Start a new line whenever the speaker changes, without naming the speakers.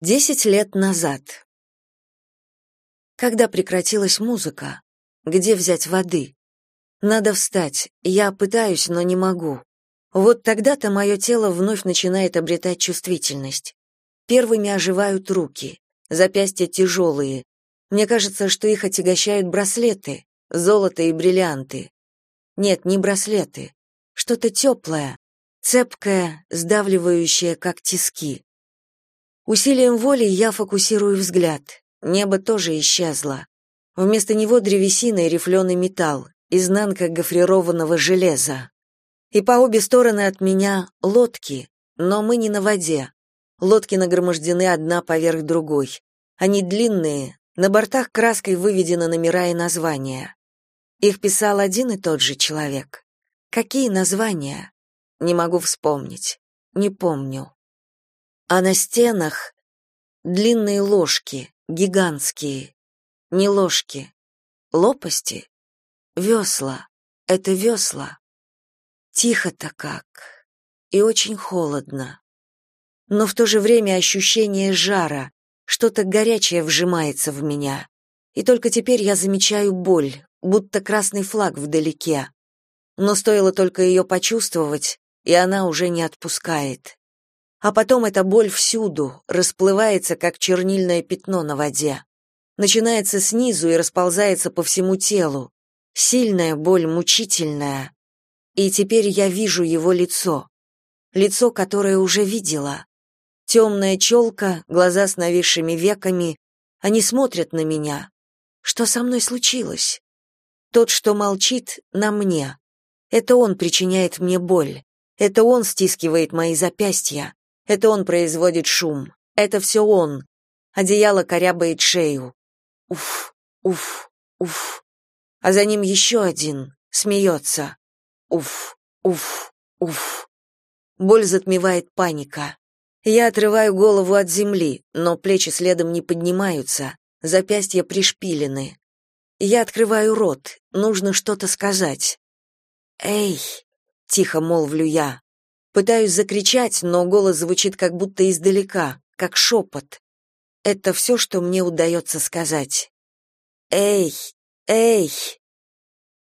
Десять лет назад. Когда прекратилась музыка? Где взять воды? Надо встать. Я пытаюсь, но не могу. Вот тогда-то мое тело вновь начинает обретать чувствительность. Первыми оживают руки. Запястья тяжелые. Мне кажется, что их отягощают браслеты, золото и бриллианты. Нет, не браслеты. Что-то теплое, цепкое, сдавливающее, как тиски. Усилием воли я фокусирую взгляд. Небо тоже исчезло. Вместо него древесина и рифленый металл, изнанка гофрированного железа. И по обе стороны от меня лодки, но мы не на воде. Лодки нагромождены одна поверх другой. Они длинные, на бортах краской выведены номера и названия. Их писал один и тот же человек. Какие названия? Не могу вспомнить. Не помню. А на стенах длинные ложки, гигантские. Не ложки, лопасти, весла. Это весла. Тихо-то как. И очень холодно. Но в то же время ощущение жара, что-то горячее вжимается в меня. И только теперь я замечаю боль, будто красный флаг вдалеке. Но стоило только ее почувствовать, и она уже не отпускает а потом эта боль всюду, расплывается, как чернильное пятно на воде. Начинается снизу и расползается по всему телу. Сильная боль, мучительная. И теперь я вижу его лицо. Лицо, которое уже видела. Темная челка, глаза с нависшими веками. Они смотрят на меня. Что со мной случилось? Тот, что молчит, на мне. Это он причиняет мне боль. Это он стискивает мои запястья. Это он производит шум. Это все он. Одеяло корябает шею. Уф, уф, уф. А за ним еще один. Смеется. Уф, уф, уф. Боль затмевает паника. Я отрываю голову от земли, но плечи следом не поднимаются, запястья пришпилены. Я открываю рот, нужно что-то сказать. «Эй!» — тихо молвлю я. Пытаюсь закричать, но голос звучит как будто издалека, как шепот. Это все, что мне удается сказать. «Эй! Эй!»